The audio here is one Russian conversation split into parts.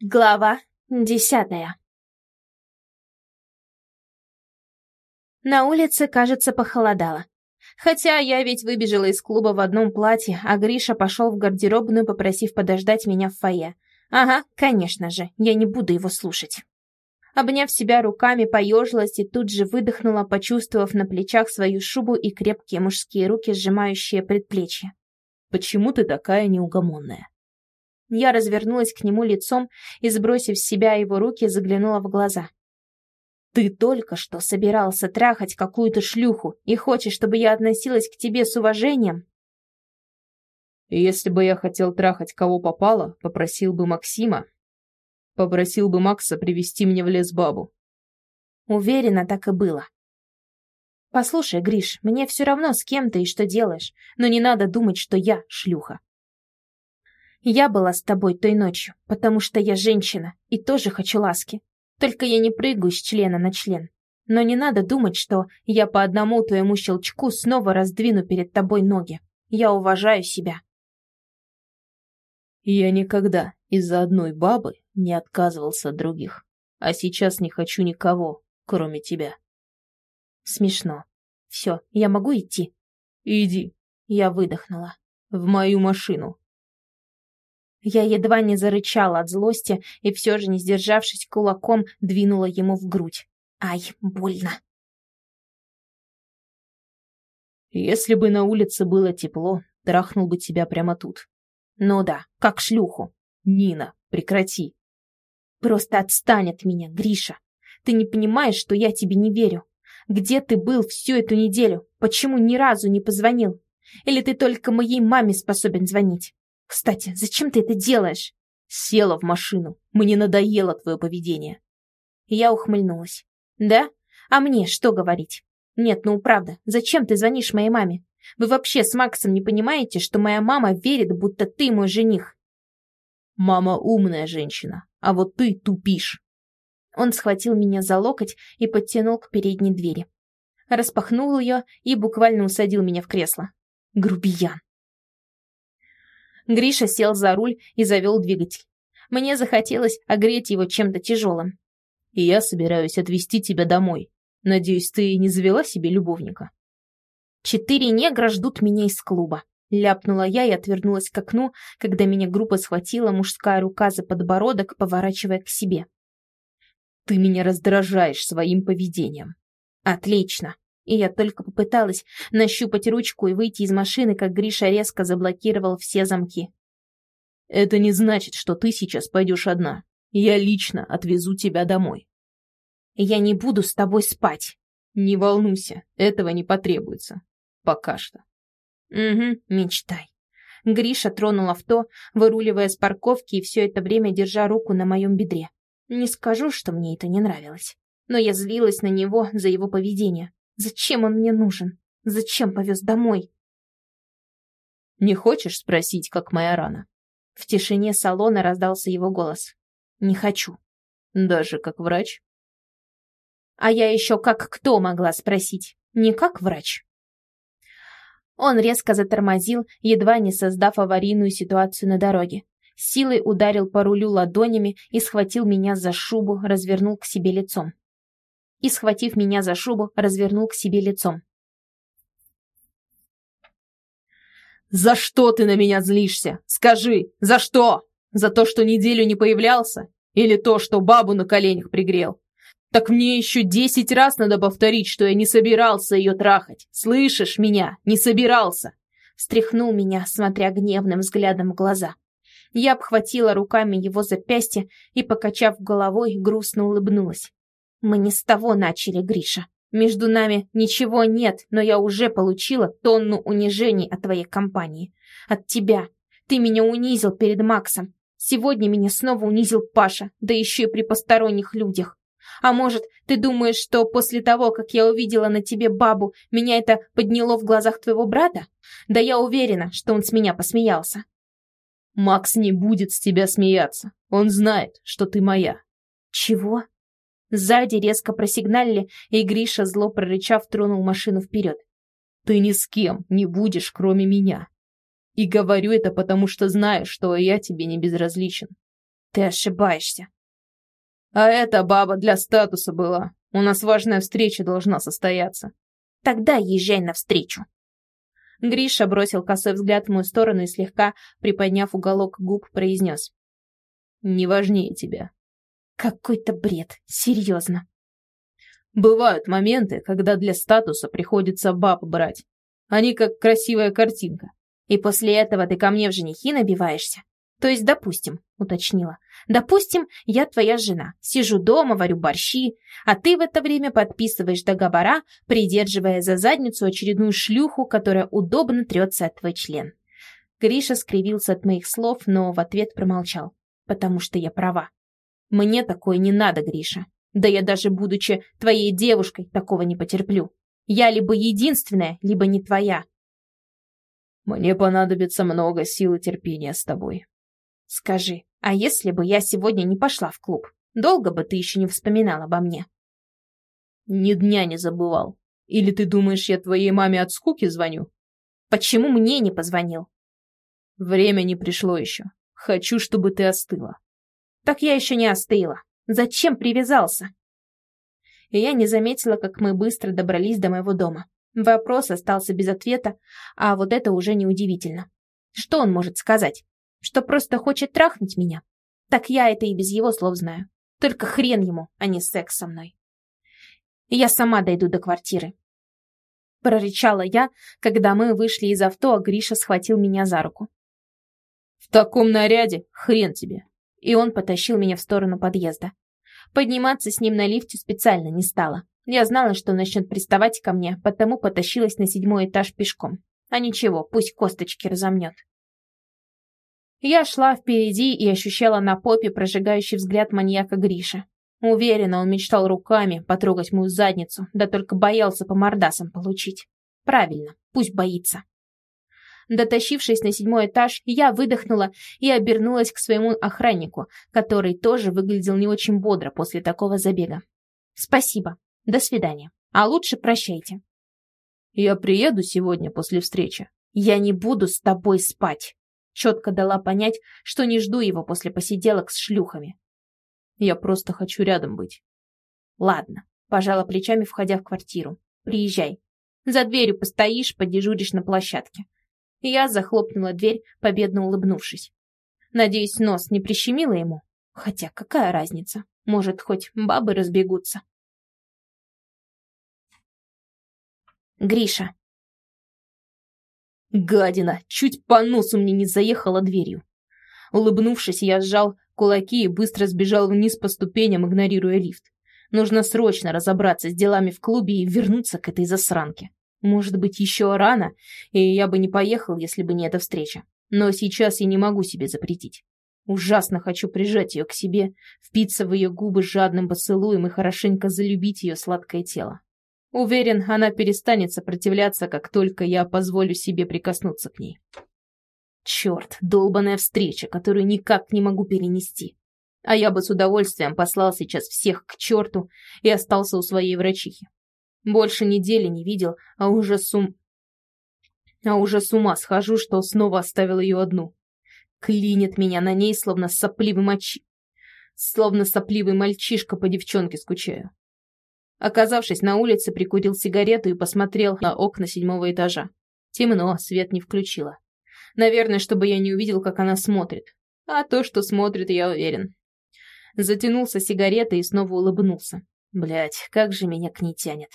Глава десятая На улице, кажется, похолодало. Хотя я ведь выбежала из клуба в одном платье, а Гриша пошел в гардеробную, попросив подождать меня в фойе. Ага, конечно же, я не буду его слушать. Обняв себя руками, поежилась и тут же выдохнула, почувствовав на плечах свою шубу и крепкие мужские руки, сжимающие предплечье. «Почему ты такая неугомонная?» Я развернулась к нему лицом и, сбросив с себя его руки, заглянула в глаза. «Ты только что собирался трахать какую-то шлюху и хочешь, чтобы я относилась к тебе с уважением?» «Если бы я хотел трахать кого попало, попросил бы Максима. Попросил бы Макса привести меня в лес бабу». Уверена, так и было. «Послушай, Гриш, мне все равно, с кем ты и что делаешь, но не надо думать, что я шлюха. Я была с тобой той ночью, потому что я женщина и тоже хочу ласки. Только я не прыгаю с члена на член. Но не надо думать, что я по одному твоему щелчку снова раздвину перед тобой ноги. Я уважаю себя. Я никогда из-за одной бабы не отказывался от других. А сейчас не хочу никого, кроме тебя. Смешно. Все, я могу идти? Иди. Я выдохнула. В мою машину. Я едва не зарычала от злости и все же, не сдержавшись кулаком, двинула ему в грудь. Ай, больно. Если бы на улице было тепло, трахнул бы тебя прямо тут. Ну да, как шлюху. Нина, прекрати. Просто отстань от меня, Гриша. Ты не понимаешь, что я тебе не верю. Где ты был всю эту неделю? Почему ни разу не позвонил? Или ты только моей маме способен звонить? Кстати, зачем ты это делаешь? Села в машину. Мне надоело твое поведение. Я ухмыльнулась. Да? А мне что говорить? Нет, ну правда, зачем ты звонишь моей маме? Вы вообще с Максом не понимаете, что моя мама верит, будто ты мой жених? Мама умная женщина, а вот ты тупишь. Он схватил меня за локоть и подтянул к передней двери. Распахнул ее и буквально усадил меня в кресло. Грубиян. Гриша сел за руль и завел двигатель. Мне захотелось огреть его чем-то тяжелым. «И я собираюсь отвезти тебя домой. Надеюсь, ты не завела себе любовника?» «Четыре негра ждут меня из клуба», — ляпнула я и отвернулась к окну, когда меня группа схватила мужская рука за подбородок, поворачивая к себе. «Ты меня раздражаешь своим поведением». «Отлично и я только попыталась нащупать ручку и выйти из машины, как Гриша резко заблокировал все замки. «Это не значит, что ты сейчас пойдешь одна. Я лично отвезу тебя домой». «Я не буду с тобой спать». «Не волнуйся, этого не потребуется. Пока что». «Угу, мечтай». Гриша тронул авто, выруливая с парковки и все это время держа руку на моем бедре. Не скажу, что мне это не нравилось, но я злилась на него за его поведение. Зачем он мне нужен? Зачем повез домой? Не хочешь спросить, как моя рана? В тишине салона раздался его голос. Не хочу. Даже как врач? А я еще как кто могла спросить? Не как врач. Он резко затормозил, едва не создав аварийную ситуацию на дороге. Силой ударил по рулю ладонями и схватил меня за шубу, развернул к себе лицом и, схватив меня за шубу, развернул к себе лицом. «За что ты на меня злишься? Скажи, за что? За то, что неделю не появлялся? Или то, что бабу на коленях пригрел? Так мне еще десять раз надо повторить, что я не собирался ее трахать. Слышишь меня? Не собирался!» Стряхнул меня, смотря гневным взглядом в глаза. Я обхватила руками его запястье и, покачав головой, грустно улыбнулась. Мы не с того начали, Гриша. Между нами ничего нет, но я уже получила тонну унижений от твоей компании. От тебя. Ты меня унизил перед Максом. Сегодня меня снова унизил Паша, да еще и при посторонних людях. А может, ты думаешь, что после того, как я увидела на тебе бабу, меня это подняло в глазах твоего брата? Да я уверена, что он с меня посмеялся. Макс не будет с тебя смеяться. Он знает, что ты моя. Чего? Сзади резко просигналили, и Гриша, зло прорычав, тронул машину вперед. «Ты ни с кем не будешь, кроме меня. И говорю это потому, что знаю, что я тебе не безразличен». Ты ошибаешься. А эта баба для статуса была. У нас важная встреча должна состояться. Тогда езжай навстречу. Гриша бросил косой взгляд в мою сторону и слегка, приподняв уголок губ, произнес. «Не важнее тебя». Какой-то бред, серьезно. Бывают моменты, когда для статуса приходится баб брать. Они как красивая картинка. И после этого ты ко мне в женихи набиваешься? То есть, допустим, уточнила. Допустим, я твоя жена, сижу дома, варю борщи, а ты в это время подписываешь договора, придерживая за задницу очередную шлюху, которая удобно трется от твой член. Гриша скривился от моих слов, но в ответ промолчал, потому что я права. Мне такое не надо, Гриша. Да я даже будучи твоей девушкой такого не потерплю. Я либо единственная, либо не твоя. Мне понадобится много сил и терпения с тобой. Скажи, а если бы я сегодня не пошла в клуб, долго бы ты еще не вспоминал обо мне? Ни дня не забывал. Или ты думаешь, я твоей маме от скуки звоню? Почему мне не позвонил? Время не пришло еще. Хочу, чтобы ты остыла. Так я еще не остыла. Зачем привязался? И я не заметила, как мы быстро добрались до моего дома. Вопрос остался без ответа, а вот это уже неудивительно. Что он может сказать? Что просто хочет трахнуть меня? Так я это и без его слов знаю. Только хрен ему, а не секс со мной. И я сама дойду до квартиры. Прорычала я, когда мы вышли из авто, а Гриша схватил меня за руку. В таком наряде хрен тебе. И он потащил меня в сторону подъезда. Подниматься с ним на лифте специально не стала. Я знала, что он начнет приставать ко мне, потому потащилась на седьмой этаж пешком. А ничего, пусть косточки разомнет. Я шла впереди и ощущала на попе прожигающий взгляд маньяка Гриша. Уверена, он мечтал руками потрогать мою задницу, да только боялся по мордасам получить. Правильно, пусть боится. Дотащившись на седьмой этаж, я выдохнула и обернулась к своему охраннику, который тоже выглядел не очень бодро после такого забега. «Спасибо. До свидания. А лучше прощайте». «Я приеду сегодня после встречи». «Я не буду с тобой спать» четко дала понять, что не жду его после посиделок с шлюхами. Я просто хочу рядом быть. Ладно, пожала плечами, входя в квартиру. Приезжай. За дверью постоишь, подежуришь на площадке. Я захлопнула дверь, победно улыбнувшись. Надеюсь, нос не прищемило ему? Хотя какая разница? Может, хоть бабы разбегутся. Гриша. Гадина, чуть по носу мне не заехала дверью. Улыбнувшись, я сжал кулаки и быстро сбежал вниз по ступеням, игнорируя лифт. Нужно срочно разобраться с делами в клубе и вернуться к этой засранке. Может быть, еще рано, и я бы не поехал, если бы не эта встреча. Но сейчас я не могу себе запретить. Ужасно хочу прижать ее к себе, впиться в ее губы жадным поцелуем и хорошенько залюбить ее сладкое тело. Уверен, она перестанет сопротивляться, как только я позволю себе прикоснуться к ней. Черт, долбаная встреча, которую никак не могу перенести. А я бы с удовольствием послал сейчас всех к черту и остался у своей врачихи. Больше недели не видел, а уже с ум... А уже с ума схожу, что снова оставил ее одну. Клинит меня на ней, словно сопливый мочи... Словно сопливый мальчишка по девчонке скучаю. Оказавшись на улице, прикурил сигарету и посмотрел на окна седьмого этажа. Темно, свет не включила. Наверное, чтобы я не увидел, как она смотрит. А то, что смотрит, я уверен. Затянулся сигаретой и снова улыбнулся. Блять, как же меня к ней тянет.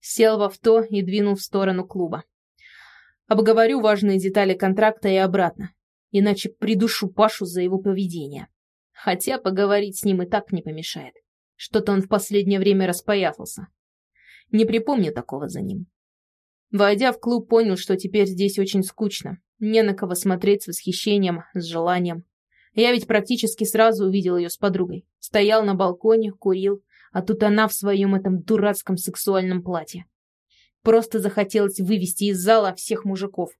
Сел в авто и двинул в сторону клуба. Обговорю важные детали контракта и обратно. Иначе придушу Пашу за его поведение. Хотя поговорить с ним и так не помешает. Что-то он в последнее время распоясался. Не припомню такого за ним. Войдя в клуб, понял, что теперь здесь очень скучно. Не на кого смотреть с восхищением, с желанием. Я ведь практически сразу увидел ее с подругой. Стоял на балконе, курил, а тут она в своем этом дурацком сексуальном платье. Просто захотелось вывести из зала всех мужиков.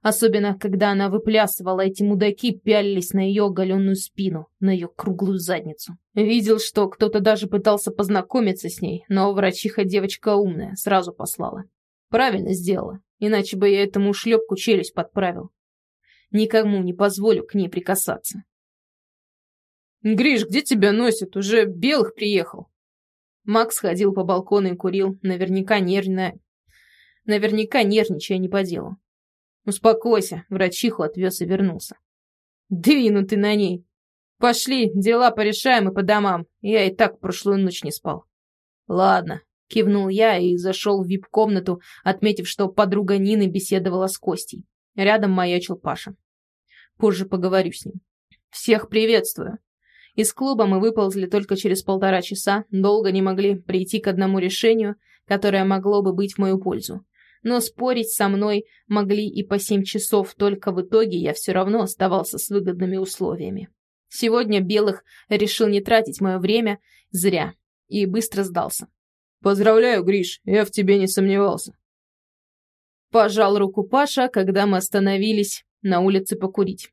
Особенно, когда она выплясывала, эти мудаки пялились на ее оголенную спину, на ее круглую задницу. Видел, что кто-то даже пытался познакомиться с ней, но врачиха девочка умная, сразу послала. Правильно сделала, иначе бы я этому шлепку челюсть подправил. Никому не позволю к ней прикасаться. Гриш, где тебя носит? Уже белых приехал. Макс ходил по балкону и курил, наверняка нервно... Наверняка нервничая не по делу. Успокойся, врачиху отвез и вернулся. Двинутый на ней. Пошли, дела порешаем и по домам. Я и так прошлую ночь не спал. Ладно, кивнул я и зашел в вип-комнату, отметив, что подруга Нины беседовала с Костей. Рядом маячил Паша. Позже поговорю с ним. Всех приветствую. Из клуба мы выползли только через полтора часа, долго не могли прийти к одному решению, которое могло бы быть в мою пользу но спорить со мной могли и по семь часов, только в итоге я все равно оставался с выгодными условиями. Сегодня Белых решил не тратить мое время зря и быстро сдался. «Поздравляю, Гриш, я в тебе не сомневался». Пожал руку Паша, когда мы остановились на улице покурить.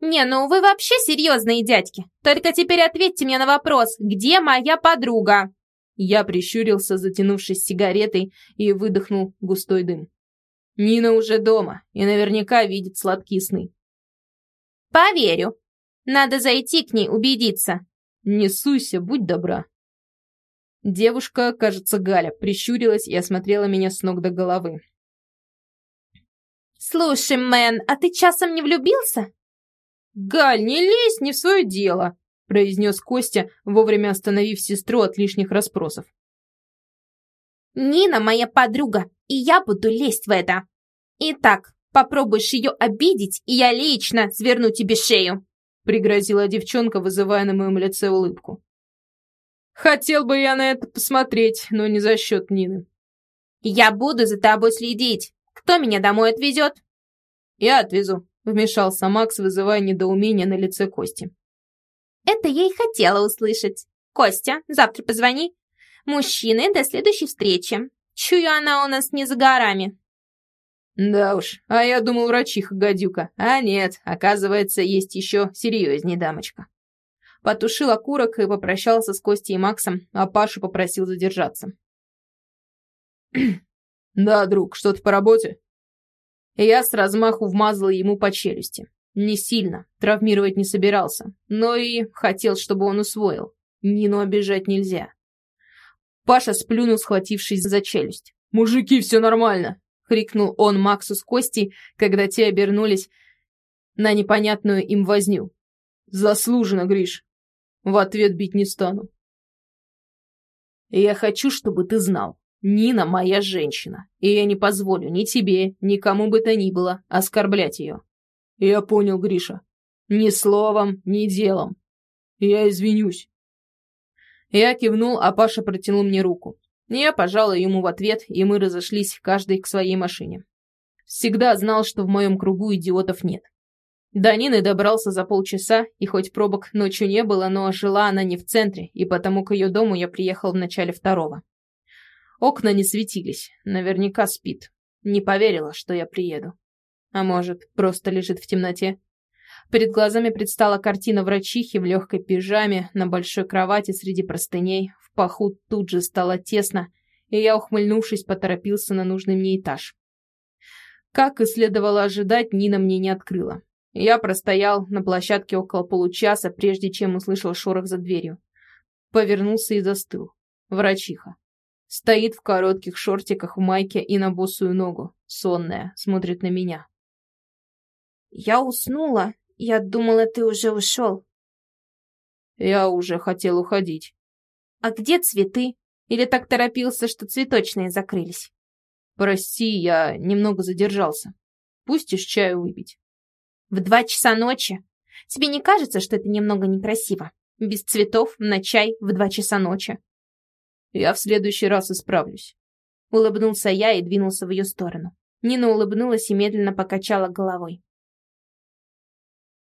«Не, ну вы вообще серьезные дядьки. Только теперь ответьте мне на вопрос, где моя подруга?» Я прищурился, затянувшись сигаретой, и выдохнул густой дым. Нина уже дома и наверняка видит сладкие сны. «Поверю. Надо зайти к ней, убедиться». «Не суйся, будь добра». Девушка, кажется, Галя, прищурилась и осмотрела меня с ног до головы. «Слушай, Мэн, а ты часом не влюбился?» «Галь, не лезь не в свое дело!» произнес Костя, вовремя остановив сестру от лишних расспросов. «Нина моя подруга, и я буду лезть в это. Итак, попробуешь ее обидеть, и я лично сверну тебе шею», пригрозила девчонка, вызывая на моем лице улыбку. «Хотел бы я на это посмотреть, но не за счет Нины». «Я буду за тобой следить. Кто меня домой отвезет?» «Я отвезу», — вмешался Макс, вызывая недоумение на лице Кости. Это я и хотела услышать. Костя, завтра позвони. Мужчины, до следующей встречи. Чую, она у нас не за горами. Да уж, а я думал врачиха-гадюка. А нет, оказывается, есть еще серьезнее дамочка. Потушил окурок и попрощался с Костей и Максом, а Пашу попросил задержаться. «Да, друг, что-то по работе?» Я с размаху вмазал ему по челюсти. Не сильно, травмировать не собирался, но и хотел, чтобы он усвоил. Нину обижать нельзя. Паша сплюнул, схватившись за челюсть. «Мужики, все нормально!» — крикнул он Максу с Костей, когда те обернулись на непонятную им возню. «Заслуженно, Гриш!» В ответ бить не стану. «Я хочу, чтобы ты знал, Нина моя женщина, и я не позволю ни тебе, ни кому бы то ни было оскорблять ее. «Я понял, Гриша. Ни словом, ни делом. Я извинюсь». Я кивнул, а Паша протянул мне руку. Я пожала ему в ответ, и мы разошлись, каждый к своей машине. Всегда знал, что в моем кругу идиотов нет. До Нины добрался за полчаса, и хоть пробок ночью не было, но жила она не в центре, и потому к ее дому я приехал в начале второго. Окна не светились, наверняка спит. Не поверила, что я приеду. А может, просто лежит в темноте? Перед глазами предстала картина врачихи в легкой пижаме на большой кровати среди простыней. В паху тут же стало тесно, и я, ухмыльнувшись, поторопился на нужный мне этаж. Как и следовало ожидать, Нина мне не открыла. Я простоял на площадке около получаса, прежде чем услышал шорох за дверью. Повернулся и застыл. Врачиха. Стоит в коротких шортиках в майке и на босую ногу. Сонная, смотрит на меня. Я уснула. Я думала, ты уже ушел. Я уже хотел уходить. А где цветы? Или так торопился, что цветочные закрылись? Прости, я немного задержался. Пустишь чаю выпить? В два часа ночи? Тебе не кажется, что это немного некрасиво? Без цветов, на чай, в два часа ночи. Я в следующий раз исправлюсь. Улыбнулся я и двинулся в ее сторону. Нина улыбнулась и медленно покачала головой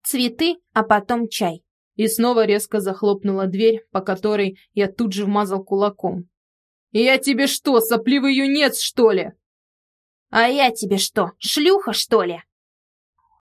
цветы, а потом чай. И снова резко захлопнула дверь, по которой я тут же вмазал кулаком. «Я тебе что, сопливый юнец, что ли?» «А я тебе что, шлюха, что ли?»